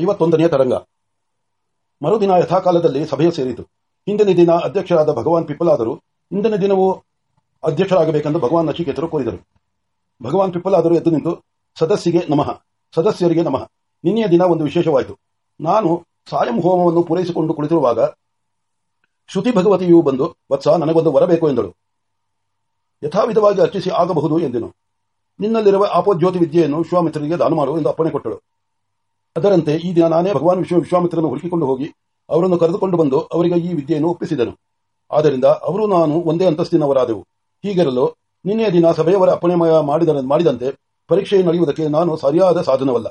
ಐವತ್ತೊಂದನೆಯ ತರಂಗ. ಮರುದಿನ ಯಥಾಕಾಲದಲ್ಲಿ ಸಭೆಯ ಸೇರಿತು. ಹಿಂದಿನ ದಿನ ಅಧ್ಯಕ್ಷರಾದ ಭಗವಾನ್ ಪಿಪ್ಪಲಾದರು. ಇಂದಿನ ದಿನವೂ ಅಧ್ಯಕ್ಷರಾಗಬೇಕೆಂದು ಭಗವಾನ್ ನಚಿಕೇತರು ಕೋರಿದರು. ಭಗವಾನ್ ಪಿಪ್ಪಲಾದರು ಎದ್ದು ನಿಂತು ಸದಸ್ಯರಿಗೆ ನಮಃ ಸದಸ್ಯರಿಗೆ ನಮಃ, ನಿನ್ನೆಯ ದಿನ ಒಂದು ವಿಶೇಷವಾಯಿತು. ನಾನು ಸಾಯಂ ಹೋಮವನ್ನು ಪೂರೈಸಿಕೊಂಡು ಕುಳಿತಿರುವಾಗ ಶ್ರುತಿ ಭಗವತಿಯು ಬಂದು, ವತ್ಸ, ನನಗೊಂದು ವರಬೇಕು ಎಂದಳು. ಯಥಾವಿಧವಾಗಿ ಅರ್ಚಿಸಿ ಆಗಬಹುದು ಎಂದೆನು. ನಿನ್ನಲ್ಲಿರುವ ಆಪೋಜ್ಯೋತಿ ವಿದ್ಯೆಯನ್ನು ವಿಶ್ವಾಮಿತ್ರರಿಗೆ ದಾನ ಮಾಡು ಎಂದು ಅಪ್ಪಣೆ ಕೊಟ್ಟಳು. ಅದರಂತೆ ಈ ದಿನ ನಾನೇ ಭಗವಾನ್ ವಿಶ್ವ ವಿಶ್ವಾಮಿತ್ರನ್ನು ಹುಡುಕಿಕೊಂಡು ಹೋಗಿ ಅವರನ್ನು ಕರೆದುಕೊಂಡು ಬಂದು ಅವರಿಗೆ ಈ ವಿದ್ಯೆಯನ್ನು ಒಪ್ಪಿಸಿದನು. ಆದ್ದರಿಂದ ಅವರು ನಾನು ಒಂದೇ ಅಂತಸ್ತಿನವರಾದೆವು. ಹೀಗಿರಲು ನಿನ್ನೆಯ ದಿನ ಸಭೆಯವರ ಅಪ್ಪಣೆ ಮಾಡಿದ ಮಾಡಿದಂತೆ ಪರೀಕ್ಷೆ ನಡೆಯುವುದಕ್ಕೆ ನಾನು ಸರಿಯಾದ ಸಾಧನವಲ್ಲ.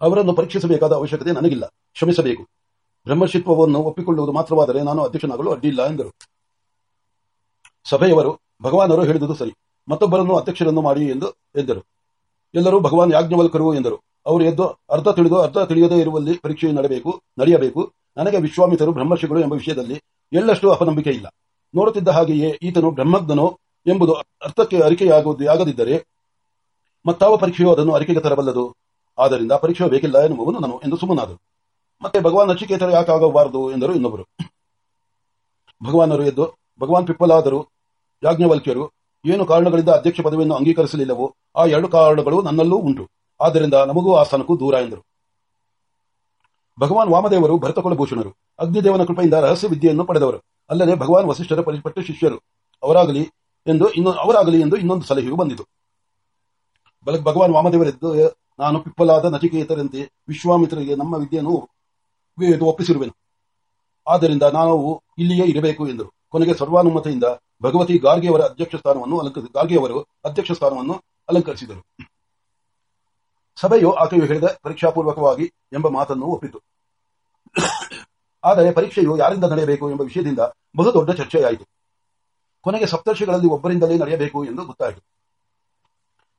ಅವರನ್ನು ಪರೀಕ್ಷಿಸಬೇಕಾದ ಅವಶ್ಯಕತೆ ನನಗಿಲ್ಲ. ಶ್ರಮಿಸಬೇಕು ಬ್ರಹ್ಮಶಿತ್ವವನ್ನು ಒಪ್ಪಿಕೊಳ್ಳುವುದು ಮಾತ್ರವಾದರೆ ನಾನು ಅಧ್ಯಕ್ಷನಾಗಲು ಅಡ್ಡಿಲ್ಲ ಎಂದರು. ಸಭೆಯವರು, ಭಗವಾನರು ಹೇಳಿದುದು ಸರಿ. ಮತ್ತೊಬ್ಬರನ್ನು ಅಧ್ಯಕ್ಷರನ್ನು ಮಾಡಿ ಎಂದು ಎಂದರು. ಎಲ್ಲರೂ ಭಗವಾನ್ ಯಾಜ್ಞವಲ್ಕರು ಎಂದರು. ಅವರು ಎದ್ದು ಅರ್ಥ ತಿಳಿದು, ಅರ್ಥ ತಿಳಿಯದೇ ಇರುವಲ್ಲಿ ಪರೀಕ್ಷೆ ನಡೆಯಬೇಕು ನಡೆಯಬೇಕು. ನನಗೆ ವಿಶ್ವಾಮಿತರು ಬ್ರಹ್ಮರ್ಷಿಗಳು ಎಂಬ ವಿಷಯದಲ್ಲಿ ಎಳ್ಳಷ್ಟು ಅಪನಂಬಿಕೆ ಇಲ್ಲ. ನೋಡುತ್ತಿದ್ದ ಹಾಗೆಯೇ ಈತನು ಬ್ರಹ್ಮಜ್ಞನೋ ಎಂಬುದು ಅರ್ಥಕ್ಕೆ ಅರಿಕೆಯಾಗದಿದ್ದರೆ ಮತ್ತಾವ ಪರೀಕ್ಷೆಯು ಅದನ್ನು ಅರಿಕೆಗೆ ತರಬಲ್ಲದು. ಆದ್ದರಿಂದ ಪರೀಕ್ಷೆ ಬೇಕಿಲ್ಲ ಎನ್ನುವನು ನಾನು ಎಂದು ಸುಮ್ಮನಾದರು ಮತ್ತೆ ಭಗವಾನ್ ನಚಿಕೇತರ ಯಾಕಾಗಬಾರದು ಎಂದರು ಇನ್ನೊಬ್ಬರು. ಭಗವಾನರು ಎದ್ದು, ಭಗವಾನ್ ಪಿಪ್ಪಲಾದರು, ಯಾಜ್ಞವಲ್ಕ್ಯರು, ಏನು ಕಾರಣಗಳಿಂದ ಅಧ್ಯಕ್ಷ ಪದವಿಯನ್ನು ಅಂಗೀಕರಿಸಲಿಲ್ಲವೋ, ಆ ಎರಡು ಕಾರಣಗಳು ನನ್ನಲ್ಲೂ ಉಂಟು. ಆದ್ದರಿಂದ ನಮಗೂ ಆ ಸ್ಥಾನಕ್ಕೂ ದೂರ ಎಂದರು. ಭಗವಾನ್ ವಾಮದೇವರು ಭರತಕುಲಭೂಷಣರು. ಅಗ್ನಿದೇವನ ಕೃಪೆಯಿಂದ ರಹಸ್ಯ ವಿದ್ಯೆಯನ್ನು ಪಡೆದವರು. ಅಲ್ಲದೆ ಭಗವಾನ್ ವಸಿಷ್ಠರ ಪರಿಪಟ್ಟ ಶಿಷ್ಯರು. ಅವರಾಗಲಿ ಎಂದು ಇನ್ನು, ಅವರಾಗಲಿ ಎಂದು ಇನ್ನೊಂದು ಸಲಹೆಯು ಬಂದಿತು. ಭಗವಾನ್ ವಾಮದೇವರೆದ್ದು ನಾನು ಪಿಪ್ಪಲಾದ ನಚಿಕೇತರಂತೆ ವಿಶ್ವಾಮಿತ್ರರಿಗೆ ನಮ್ಮ ವಿದ್ಯೆಯನ್ನು ಒಪ್ಪಿಸಿರುವೆನು. ಆದ್ದರಿಂದ ನಾವು ಇಲ್ಲಿಯೇ ಇರಬೇಕು ಎಂದರು. ಕೊನೆಗೆ ಸರ್ವಾನುಮತೆಯಿಂದ ಭಗವತಿ ಗಾರ್ಗೆಯವರ ಅಧ್ಯಕ್ಷ ಸ್ಥಾನವನ್ನು ಗಾರ್ಗೆಯವರು ಅಧ್ಯಕ್ಷ ಸ್ಥಾನವನ್ನು ಅಲಂಕರಿಸಿದರು. ಸಭೆಯು ಆಕೆಯು ಹೇಳಿದ ಪರೀಕ್ಷಾಪೂರ್ವಕವಾಗಿ ಎಂಬ ಮಾತನ್ನು ಒಪ್ಪಿತು. ಆದರೆ ಪರೀಕ್ಷೆಯು ಯಾರಿಂದ ನಡೆಯಬೇಕು ಎಂಬ ವಿಷಯದಿಂದ ಬಹುದೊಡ್ಡ ಚರ್ಚೆಯಾಯಿತು. ಕೊನೆಗೆ ಸಪ್ತರ್ಷಿಗಳಲ್ಲಿ ಒಬ್ಬರಿಂದಲೇ ನಡೆಯಬೇಕು ಎಂದು ಗೊತ್ತಾಯಿತು.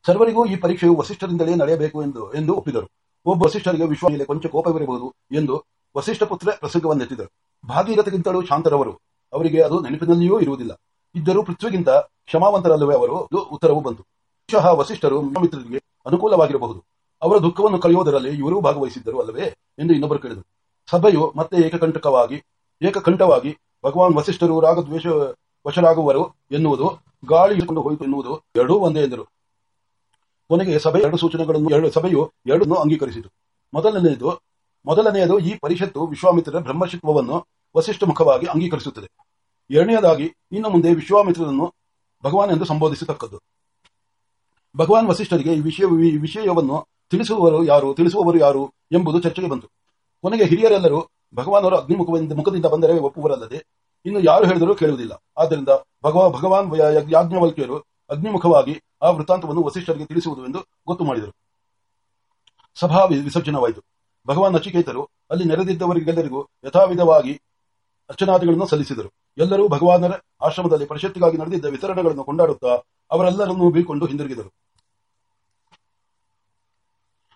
ಸರ್ವರಿಗೂ ಈ ಪರೀಕ್ಷೆಯು ವಸಿಷ್ಠರಿಂದಲೇ ನಡೆಯಬೇಕು ಎಂದು ಎಂದು ಒಪ್ಪಿದರು. ಒಬ್ಬ ವಸಿಷ್ಠರಿಗೆ ವಿಶ್ವ ಮೇಲೆ ಕೊಂಚ ಕೋಪವಿರಬಹುದು ಎಂದು ವಸಿಷ್ಠ ಪುತ್ರ ಪ್ರಸಂಗವನ್ನೆತ್ತಿದರು. ಭಾಗೀರಥಗಿಂತಲೂ ಶಾಂತರವರು. ಅವರಿಗೆ ಅದು ನೆನಪಿನಲ್ಲಿಯೂ ಇರುವುದಿಲ್ಲ. ಇದ್ದರೂ ಪೃಥ್ವಿಗಿಂತ ಕ್ಷಮಾವಂತರಲ್ಲವೇ ಅವರು ಉತ್ತರವು ಬಂತು. ಬಹುಶಃ ವಸಿಷ್ಠರು ಮಿತ್ರರಿಗೆ ಅನುಕೂಲವಾಗಿರಬಹುದು. ಅವರ ದುಃಖವನ್ನು ಕಳೆಯುವುದರಲ್ಲಿ ಇವರೂ ಭಾಗವಹಿಸಿದ್ದರು ಅಲ್ಲವೇ? ಎಂದು ಇನ್ನೊಬ್ಬರು ಕೇಳಿದರು. ಸಭೆಯು ಮತ್ತೆ ಏಕಕಂಠಕವಾಗಿ ಏಕಕಂಠವಾಗಿ ಭಗವಾನ್ ವಸಿಷ್ಠರು, ರಾಗದ್ವೇಷ ವಶರಾಗುವರು ಎನ್ನುವುದು, ಗಾಳಿ ಇಟ್ಟುಕೊಂಡು ಹೋಯಿತು ಎನ್ನುವುದು ಎರಡೂ ಒಂದೇ ಎಂದರು. ಕೊನೆಗೆ ಸಭೆ ಎರಡು ಸೂಚನೆಗಳನ್ನು, ಎರಡು ಸಭೆಯು ಎರಡನ್ನು ಅಂಗೀಕರಿಸಿತು. ಮೊದಲನೆಯದು ಮೊದಲನೆಯದು ಈ ಪರಿಷತ್ತು ವಿಶ್ವಾಮಿತ್ರರ ಬ್ರಹ್ಮಶಿತ್ವವನ್ನು ವಸಿಷ್ಠ ಮುಖವಾಗಿ ಅಂಗೀಕರಿಸುತ್ತದೆ. ಎರಡನೆಯದಾಗಿ, ಇನ್ನು ಮುಂದೆ ವಿಶ್ವಾಮಿತ್ರರನ್ನು ಭಗವಾನ್ ಎಂದು ಸಂಬೋಧಿಸತಕ್ಕದ್ದು. ಭಗವಾನ್ ವಸಿಷ್ಠರಿಗೆ ಈ ವಿಷಯ ವಿಷಯವನ್ನು ತಿಳಿಸುವವರು ಯಾರು ತಿಳಿಸುವವರು ಯಾರು ಎಂಬುದು ಚರ್ಚೆಗೆ ಬಂತು. ಕೊನೆಗೆ ಹಿರಿಯರೆಲ್ಲರೂ ಭಗವಾನರು ಅಗ್ನಿಮುಖದಿಂದ ಮುಖದಿಂದ ಬಂದರೆ ಒಪ್ಪುವರಲ್ಲದೆ, ಇನ್ನು ಯಾರು ಹೇಳಿದರೂ ಕೇಳುವುದಿಲ್ಲ. ಆದ್ದರಿಂದ ಭಗವಾ, ಭಗವಾನ್ ಯಾಜ್ಞವಲ್ಕಿಯರು ಅಗ್ನಿಮುಖವಾಗಿ ಆ ವೃತ್ತಾಂತವನ್ನು ವಸಿಷ್ಠರಿಗೆ ತಿಳಿಸುವುದು ಎಂದು ಗೊತ್ತು ಮಾಡಿದರು. ಸಭಾ ವಿಸರ್ಜನವಾಯಿತು. ಭಗವಾನ್ ನಚಿಕೇತರು ಅಲ್ಲಿ ನೆರೆದಿದ್ದವರಿಗೆಲ್ಲರಿಗೂ ಯಥಾವಿಧವಾಗಿ ಅರ್ಚನಾದಿಗಳನ್ನು ಸಲ್ಲಿಸಿದರು. ಎಲ್ಲರೂ ಭಗವಾನರ ಆಶ್ರಮದಲ್ಲಿ ಪರಿಷತ್ತಿಗಾಗಿ ನಡೆದಿದ್ದ ವಿತರಣೆಗಳನ್ನು ಕೊಂಡಾಡುತ್ತಾ ಅವರೆಲ್ಲರನ್ನೂ ಬೀಳ್ಕೊಂಡು ಹಿಂದಿರುಗಿದರು.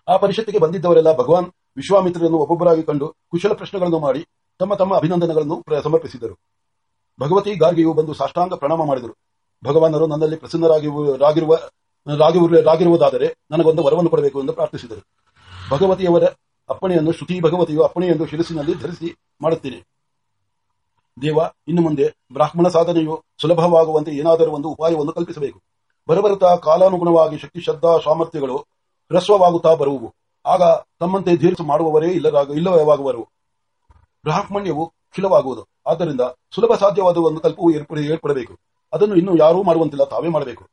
ಆ ಪರಿಷತ್ತಿಗೆ ಬಂದಿದ್ದವರೆಲ್ಲ ಭಗವಾನ್ ವಿಶ್ವಾಮಿತ್ರರನ್ನು ಒಬ್ಬೊಬ್ಬರಾಗಿ ಕಂಡು ಕುಶಲ ಪ್ರಶ್ನೆಗಳನ್ನು ಮಾಡಿ ತಮ್ಮ ತಮ್ಮ ಅಭಿನಂದನೆಗಳನ್ನು ಸಮರ್ಪಿಸಿದರು. ಭಗವತಿ ಗಾರ್ಗೆಯು ಬಂದು ಸಾಷ್ಟಾಂಗ ಪ್ರಣಾಮ ಮಾಡಿದರು. ಭಗವಾನರು ನನ್ನಲ್ಲಿ ಪ್ರಸನ್ನರಾಗಿರುವ ರಾಗಿರುವುದಾದರೆ ನನಗೊಂದು ವರವನ್ನು ಕೊಡಬೇಕು ಎಂದು ಪ್ರಾರ್ಥಿಸಿದರು. ಭಗವತಿಯವರ ಅಪ್ಪಣೆಯನ್ನು ಶ್ರುತಿ ಭಗವತಿಯು ಅಪ್ಪಣೆಯನ್ನು ಶಿರಸಿನಲ್ಲಿ ಧರಿಸಿ ಮಾಡುತ್ತೇನೆ. ದೇವ, ಇನ್ನು ಮುಂದೆ ಬ್ರಾಹ್ಮಣ ಸಾಧನೆಯು ಸುಲಭವಾಗುವಂತೆ ಏನಾದರೂ ಒಂದು ಉಪಾಯವನ್ನು ಕಲ್ಪಿಸಬೇಕು. ಬರಬರುತ್ತಾ ಕಾಲಾನುಗುಣವಾಗಿ ಶಕ್ತಿ, ಶ್ರದ್ಧಾ, ಸಾಮರ್ಥ್ಯಗಳು ಹ್ರಸ್ವವಾಗುತ್ತಾ ಬರುವು. ಆಗ ತಮ್ಮಂತೆ ದೀರ್ಘ ಮಾಡುವವರೇ ಇಲ್ಲರಾಗ ಇಲ್ಲವಾಗುವರು ಬ್ರಾಹ್ಮಣ್ಯವು ಖಿಲವಾಗುವುದು. ಆದ್ದರಿಂದ ಸುಲಭ ಸಾಧ್ಯವಾದ ಒಂದು ಕಲ್ಪವು ಏರ್ಪಡಬೇಕು. ಅದನ್ನು ಇನ್ನು ಯಾರೂ ಮಾಡುವಂತಿಲ್ಲ, ತಾವೇ ಮಾಡಬೇಕು.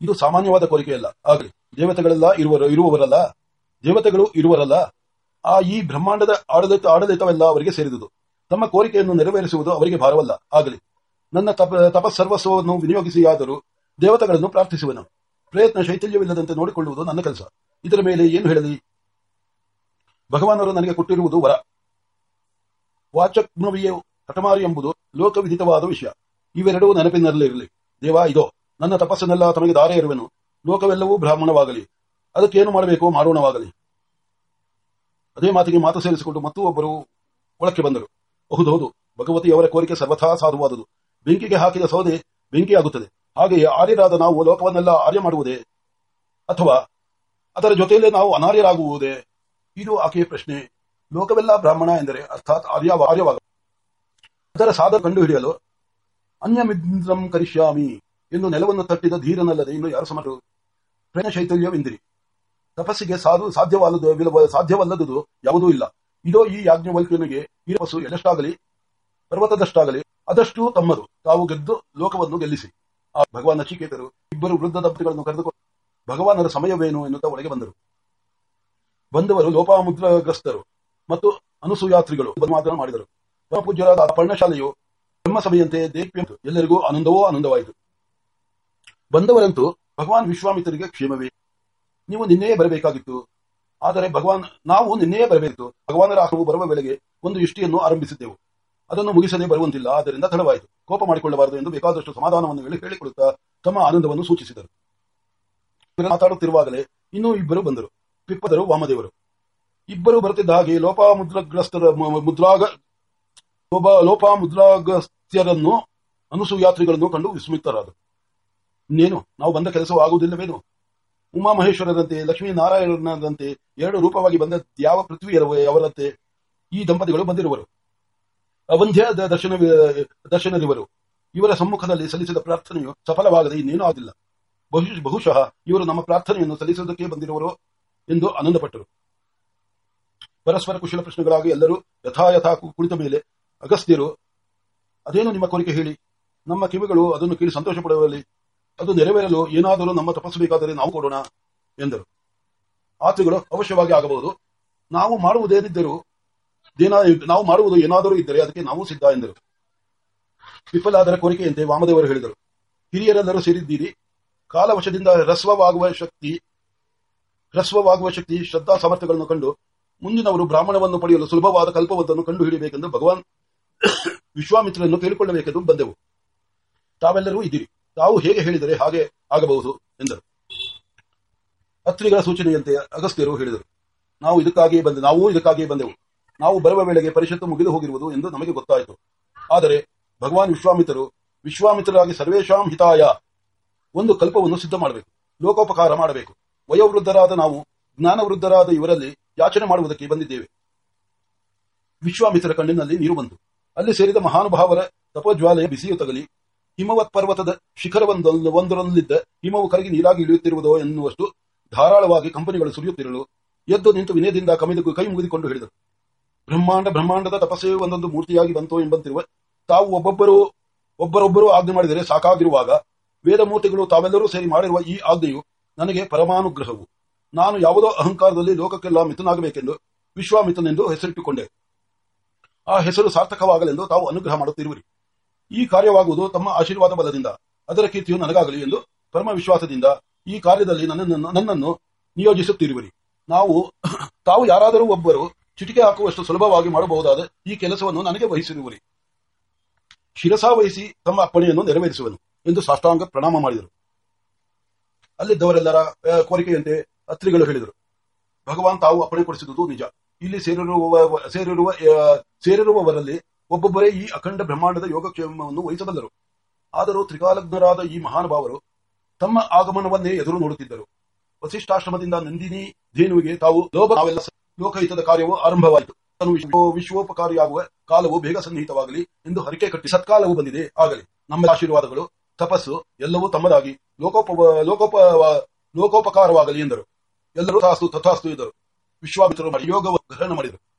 ಇದು ಸಾಮಾನ್ಯವಾದ ಕೋರಿಕೆಯಲ್ಲ. ಆಗಲಿ, ದೇವತೆಗಳೆಲ್ಲ ಇರುವ ಇರುವವರಲ್ಲ? ದೇವತೆಗಳು ಇರುವರಲ್ಲ? ಆ ಈ ಬ್ರಹ್ಮಾಂಡದ ಆಡಳಿತ, ಆಡಳಿತವೆಲ್ಲ ಅವರಿಗೆ ಸೇರಿದುದು. ತಮ್ಮ ಕೋರಿಕೆಯನ್ನು ನೆರವೇರಿಸುವುದು ಅವರಿಗೆ ಭಾರವಲ್ಲ. ಆಗಲಿ, ನನ್ನ ತಪ, ತಪಸ್ಸರ್ವಸ್ವವನ್ನು ವಿನಿಯೋಗಿಸಿಯಾದರೂ ದೇವತೆಗಳನ್ನು ಪ್ರಾರ್ಥಿಸುವನು. ಪ್ರಯತ್ನ ಶೈಥಲ್ಯವಿಲ್ಲದಂತೆ ನೋಡಿಕೊಳ್ಳುವುದು ನನ್ನ ಕೆಲಸ. ಇದರ ಮೇಲೆ ಏನು ಹೇಳಲಿ? ಭಗವಾನರು ನನಗೆ ಕೊಟ್ಟಿರುವುದು ವರ. ವಾಚಕ್ನವಿಯೇ ಹಠಮಾರಿ ಎಂಬುದು ಲೋಕವಿಧಿತವಾದ ವಿಷಯ. ಇವೆರಡೂ ನೆನಪಿನಲ್ಲಿರಲಿ ದೇವ ಇದೋ ನನ್ನ ತಪಸ್ಸನ್ನೆಲ್ಲ ತಮಗೆ ದಾರೆ ಇರುವೆನು. ಲೋಕವೆಲ್ಲವೂ ಬ್ರಾಹ್ಮಣವಾಗಲಿ. ಅದಕ್ಕೇನು ಮಾಡಬೇಕು? ಮಾಡೋಣವಾಗಲಿ ಅದೇ ಮಾತಿಗೆ ಮಾತು ಸೇರಿಸಿಕೊಂಡು ಮತ್ತೂ ಒಬ್ಬರು ಒಳಕ್ಕೆ ಬಂದರು. ಹೌದೌದು ಭಗವತಿಯವರ ಕೋರಿಕೆ ಸರ್ವಥಾ ಸಾಧುವಾದುದು. ಬೆಂಕಿಗೆ ಹಾಕಿದ ಸೌದೆ ಬೆಂಕಿಯಾಗುತ್ತದೆ. ಹಾಗೆಯೇ ಆರ್ಯರಾದ ನಾವು ಲೋಕವನ್ನೆಲ್ಲ ಆರ್ಯ ಮಾಡುವುದೇ? ಅಥವಾ ಅದರ ಜೊತೆಯಲ್ಲೇ ನಾವು ಅನಾರ್ಯರಾಗುವುದೇ? ಇದು ಆಕೆಯ ಪ್ರಶ್ನೆ. ಲೋಕವೆಲ್ಲ ಬ್ರಾಹ್ಮಣ ಎಂದರೆ ಅರ್ಥಾತ್ ಆರ್ಯ ಆರ್ಯವಾಗ ಅದರ ಸಾಧ ಕಂಡುಹಿಡಿಯಲು ಅನ್ಯಮಿದ್ರಂ ಕರಿಷ್ಯಾಮಿ ಎಂದು ನೆಲವನ್ನು ತಟ್ಟಿದ ಧೀರನಲ್ಲದೆ ಇನ್ನು ಯಾರು ಸಮರು ಪ್ರೇಮ ತಪಸ್ಸಿಗೆ ಸಾಧು ಸಾಧ್ಯವಲ್ಲದು ವಿಲ- ಸಾಧ್ಯವಲ್ಲದುದು ಯಾವುದೂ ಇಲ್ಲ. ಇದೋ ಈ ಯಾಜ್ಞವಲ್ಕ್ಯನಿಗೆ ಈ ತಪಸ್ಸು ಎಲ್ಲಷ್ಟಾಗಲಿ ಪರ್ವತದಷ್ಟಾಗಲಿ, ಅದಷ್ಟು ತಮ್ಮದು. ತಾವು ಗೆದ್ದು ಲೋಕವನ್ನು ಗೆಲ್ಲಿಸಿ. ಆ ಭಗವಾನ್ ನಚಿಕೇತರು ಇಬ್ಬರು ವೃದ್ಧ ದಂಪತಿಗಳನ್ನು ಕರೆದುಕೊಂಡು ಭಗವಾನರ ಸಮಯವೇನು ಎನ್ನುತ್ತಾ ಒಳಗೆ ಬಂದರು. ಬಂದವರು ಲೋಪಾಮುದ್ರಗ್ರಸ್ತರು ಮತ್ತು ಅನುಸೂಯಾತ್ರಿಗಳು ಮಾತ್ರ ಮಾಡಿದರು. ಪೂಜ್ಯರಾದ ಪರ್ಣಶಾಲೆಯು ಪರ್ಣಶಾಲೆಯು ಬ್ರಹ್ಮಸಭೆಯಂತೆ ದೇಪ್ಯಂತು ಎಲ್ಲರಿಗೂ ಆನಂದವೋ ಆನಂದವಾಯಿತು. ಬಂದವರಂತೂ ಭಗವಾನ್ ವಿಶ್ವಾಮಿತ್ರರಿಗೆ ಕ್ಷೇಮವೇ? ನೀವು ನಿನ್ನೆಯೇ ಬರಬೇಕಾಗಿತ್ತು. ಆದರೆ ಭಗವಾನ್ ನಾವು ನಿನ್ನೆಯೇ ಬರಬೇಕು. ಭಗವಾನರ ಆಹ್ವು ಬರುವ ವೇಳೆಗೆ ಒಂದು ಇಷ್ಟಿಯನ್ನು ಆರಂಭಿಸಿದ್ದೆವು. ಅದನ್ನು ಮುಗಿಸದೆ ಬರುವಂತಿಲ್ಲ. ಆದ್ದರಿಂದ ತಡವಾಯಿತು. ಕೋಪ ಮಾಡಿಕೊಳ್ಳಬಾರದು ಎಂದು ಬೇಕಾದಷ್ಟು ಸಮಾಧಾನವನ್ನು ಹೇಳಿ ಹೇಳಿಕೊಡುತ್ತಾ ತಮ್ಮ ಆನಂದವನ್ನು ಸೂಚಿಸಿದರು. ಮಾತಾಡುತ್ತಿರುವಾಗಲೇ ಇನ್ನೂ ಇಬ್ಬರು ಬಂದರು. ಪಿಪ್ಪದರು, ವಾಮದೇವರು. ಇಬ್ಬರು ಬರುತ್ತಿದ್ದ ಹಾಗೆ ಮ- ಮುದ್ರಾಗ ಲೋಪ- ಲೋಪಾಮುದ್ರಾಗಸ್ತ್ಯರನ್ನು ಅನುಸೂಯಾತ್ರಿಗಳನ್ನು ಕಂಡು ವಿಸ್ಮಿತರಾದರು. ಇನ್ನೇನು ನಾವು ಬಂದ ಕೆಲಸವೂ ಆಗುವುದಿಲ್ಲವೇನು? ಉಮಾಮಹೇಶ್ವರರಂತೆ, ಲಕ್ಷ್ಮೀನಾರಾಯಣರಂತೆ ಎರಡು ರೂಪವಾಗಿ ಬಂದ ಯಾವ ಪೃಥ್ವಿಯರವೇ ಅವರಂತೆ ಈ ದಂಪತಿಗಳು ಬಂದಿರುವರು. ಅವಂಧ್ಯ ದರ್ಶನ, ದರ್ಶನದಿವರು. ಇವರ ಸಮ್ಮುಖದಲ್ಲಿ ಸಲ್ಲಿಸಿದ ಪ್ರಾರ್ಥನೆಯು ಸಫಲವಾಗದೆ ಇನ್ನೇನು ಆಗಿಲ್ಲ. ಬಹುಶಃ ಬಹುಶಃ ಇವರು ನಮ್ಮ ಪ್ರಾರ್ಥನೆಯನ್ನು ಸಲ್ಲಿಸುವುದಕ್ಕೆ ಬಂದಿರುವರು ಎಂದು ಆನಂದಪಟ್ಟರು. ಪರಸ್ಪರ ಕುಶಲ ಪ್ರಶ್ನೆಗಳಾಗಿ ಎಲ್ಲರೂ ಯಥಾಯಥಾ ಕುಳಿತ ಮೇಲೆ ಅಗಸ್ತ್ಯರು, ಅದೇನು ನಿಮ್ಮ ಕೋರಿಕೆ ಹೇಳಿ? ನಮ್ಮ ಕಿವಿಗಳು ಅದನ್ನು ಕೇಳಿ ಸಂತೋಷ ಪಡುವಲ್ಲಿ ಅದು ನೆರವೇರಲು ಏನಾದರೂ ನಮ್ಮ ತಪಸ್ಸು ಬೇಕಾದರೆ ನಾವು ಕೊಡೋಣ ಎಂದರು. ಆತುಗಳು ಅವಶ್ಯವಾಗಿ ಆಗಬಹುದು. ನಾವು ಮಾಡುವುದೇನಿದ್ದರೂ ದೇನಾ ನಾವು ಮಾಡುವುದು ಏನಾದರೂ ಇದ್ದರೆ ಅದಕ್ಕೆ ನಾವು ಸಿದ್ಧ ಎಂದರು. ವಿಫಲಾದರ ಕೋರಿಕೆಯಂತೆ ವಾಮದೇವರು ಹೇಳಿದರು. ಹಿರಿಯರೆಲ್ಲರೂ ಸೇರಿದ್ದೀರಿ. ಕಾಲವಶದಿಂದ ಹ್ರಸ್ವವಾಗುವ ಶಕ್ತಿ ಹ್ರಸ್ವವಾಗುವ ಶಕ್ತಿ, ಶ್ರದ್ಧಾ ಸಾಮರ್ಥ್ಯಗಳನ್ನು ಕಂಡು ಮುಂದಿನವರು ಬ್ರಾಹ್ಮಣವನ್ನು ಪಡೆಯಲು ಸುಲಭವಾದ ಕಲ್ಪವೊಂದನ್ನು ಕಂಡುಹಿಡಿಯಬೇಕೆಂದು ಭಗವಾನ್ ವಿಶ್ವಾಮಿತ್ರನನ್ನು ಕೇಳಿಕೊಳ್ಳಬೇಕೆಂದು ಬಂದೆವು. ತಾವೆಲ್ಲರೂ ಇದ್ದೀರಿ. ತಾವು ಹೇಗೆ ಹೇಳಿದರೆ ಹಾಗೆ ಆಗಬಹುದು ಎಂದರು. ಅತ್ರಿಗಳ ಸೂಚನೆಯಂತೆ ಅಗಸ್ತ್ಯರು ಹೇಳಿದರು. ನಾವು ಇದಕ್ಕಾಗಿಯೇ ಬಂದೆ ನಾವು ಇದಕ್ಕಾಗಿಯೇ ಬಂದೆವು. ನಾವು ಬರುವ ವೇಳೆಗೆ ಪರಿಷತ್ತು ಮುಗಿದು ಹೋಗಿರುವುದು ಎಂದು ನಮಗೆ ಗೊತ್ತಾಯಿತು. ಆದರೆ ಭಗವಾನ್ ವಿಶ್ವಾಮಿತ್ರರು ವಿಶ್ವಾಮಿತ್ರರಾಗಿ ಸರ್ವೇಶಾಂ ಹಿತಾಯ ಒಂದು ಕಲ್ಪವನ್ನು ಸಿದ್ಧ ಮಾಡಬೇಕು, ಲೋಕೋಪಕಾರ ಮಾಡಬೇಕು. ವಯೋವೃದ್ಧರಾದ ನಾವು, ಜ್ಞಾನವೃದ್ಧರಾದ ಇವರಲ್ಲಿ ಯಾಚನೆ ಮಾಡುವುದಕ್ಕೆ ಬಂದಿದ್ದೇವೆ. ವಿಶ್ವಾಮಿತ್ರ ಕಣ್ಣಿನಲ್ಲಿ ನೀರು ಬಂತು ಅಲ್ಲಿ ಸೇರಿದ ಮಹಾನುಭಾವರ ತಪೋಜ್ವಾಲೆಯ ಬಿಸಿಯು ತಗಲಿ, ಹಿಮವತ್ ಪರ್ವತದ ಶಿಖರವೊಂದರಲ್ಲಿದ್ದ ಒಂದರಲ್ಲಿದ್ದ ಹಿಮವು ಕರಗಿ ನೀರಾಗಿ ಇಳಿಯುತ್ತಿರುವುದೋ ಎನ್ನುವಷ್ಟು ಧಾರಾಳವಾಗಿ ಕಂಪನಿಗಳು ಸುರಿಯುತ್ತಿರಲು ಎದ್ದು ನಿಂತು ವಿನಯದಿಂದ ಕಮಿದಕ್ಕೂ ಕೈ ಮುಗಿದುಕೊಂಡು ಹೇಳಿದರು. ಬ್ರಹ್ಮಾಂಡ, ಬ್ರಹ್ಮಾಂಡದ ತಪಸ್ಸೇ ಒಂದೊಂದು ಮೂರ್ತಿಯಾಗಿ ಬಂತು ಎಂಬಂತಿರುವ ತಾವು ಒಬ್ಬೊಬ್ಬರು, ಒಬ್ಬರೊಬ್ಬರು ಆಜ್ಞೆ ಮಾಡಿದರೆ ಸಾಕಾಗಿರುವಾಗ ವೇದಮೂರ್ತಿಗಳು ತಾವೆಲ್ಲರೂ ಸೇರಿ ಮಾಡಿರುವ ಈ ಆಜ್ಞೆಯು ನನಗೆ ಪರಮಾನುಗ್ರಹವು. ನಾನು ಯಾವುದೋ ಅಹಂಕಾರದಲ್ಲಿ ಲೋಕಕ್ಕೆಲ್ಲ ಮಿತನಾಗಬೇಕೆಂದು ವಿಶ್ವಾಮಿತನೆಂದು ಹೆಸರಿಟ್ಟುಕೊಂಡೆ. ಆ ಹೆಸರು ಸಾರ್ಥಕವಾಗಲೆಂದು ತಾವು ಅನುಗ್ರಹ ಮಾಡುತ್ತಿರುವಿರಿ. ಈ ಕಾರ್ಯವಾಗುವುದು ತಮ್ಮ ಆಶೀರ್ವಾದ ಬಲದಿಂದ ಅದರ ಕೀರ್ತಿಯು ನನಗಾಗಲಿ ಎಂದು ಪರಮ ವಿಶ್ವಾಸದಿಂದ ಈ ಕಾರ್ಯದಲ್ಲಿ ನನ್ನನ್ನು ನಿಯೋಜಿಸುತ್ತಿರುವಿರಿ. ನಾವು, ತಾವು ಯಾರಾದರೂ ಒಬ್ಬರು ಚಿಟಿಕೆ ಹಾಕುವಷ್ಟು ಸುಲಭವಾಗಿ ಮಾಡಬಹುದಾದ ಈ ಕೆಲಸವನ್ನು ನನಗೆ ವಹಿಸಿರುವಿರಿ. ಶಿರಸಾ ವಹಿಸಿ ತಮ್ಮ ಅಪ್ಪಣೆಯನ್ನು ನೆರವೇರಿಸುವನು ಎಂದು ಸಾಷ್ಟಾಂಗ ಪ್ರಣಾಮ ಮಾಡಿದರು. ಅಲ್ಲಿದ್ದವರೆಲ್ಲರ ಕೋರಿಕೆಯಂತೆ ಅತ್ರಿಗಳು ಹೇಳಿದರು. ಭಗವಾನ್ ತಾವು ಅಪ್ಪಣೆ ಕೊಡಿಸಿದುದು ನಿಜ. ಇಲ್ಲಿ ಸೇರಿರುವ ಸೇರಿರುವ ಸೇರಿರುವವರಲ್ಲಿ ಒಬ್ಬೊಬ್ಬರೇ ಈ ಅಖಂಡ ಬ್ರಹ್ಮಾಂಡದ ಯೋಗಕ್ಷೇಮವನ್ನು ವಹಿಸಬಲ್ಲರು. ಆದರೂ ತ್ರಿಕಾಲಜ್ಞರಾದ ಈ ಮಹಾನುಭಾವರು ತಮ್ಮ ಆಗಮನವನ್ನೇ ಎದುರು ನೋಡುತ್ತಿದ್ದರು. ವಸಿಷ್ಠಾಶ್ರಮದಿಂದ ನಂದಿನಿ ಧೇನುವಿಗೆ ತಾವು ಲೋಭ ಲೋಕಹಿತದ ಕಾರ್ಯವು ಆರಂಭವಾಯಿತು. ವಿಶ್ವೋಪಕಾರಿಯಾಗುವ ಕಾಲವು ಬೇಗ ಸನ್ನಿಹಿತವಾಗಲಿ ಎಂದು ಹರಿಕೆ ಕಟ್ಟಿ ಸತ್ಕಾಲವು ಬಂದಿದೆ. ಆಗಲಿ. ನಮ್ಮ ಆಶೀರ್ವಾದಗಳು, ತಪಸ್ಸು ಎಲ್ಲವೂ ತಮ್ಮದಾಗಿ ಲೋಕೋಪ ಲೋಕೋಪ ಲೋಕೋಪಕಾರವಾಗಲಿ ಎಂದರು. ಎಲ್ಲರೂ ತಾಸ್ತು ತಥಾಸ್ತು ಎಂದರು. ವಿಶ್ವಾಮಿತ್ರರು ಯೋಗವನ್ನು ಗ್ರಹಣ ಮಾಡಿದರು.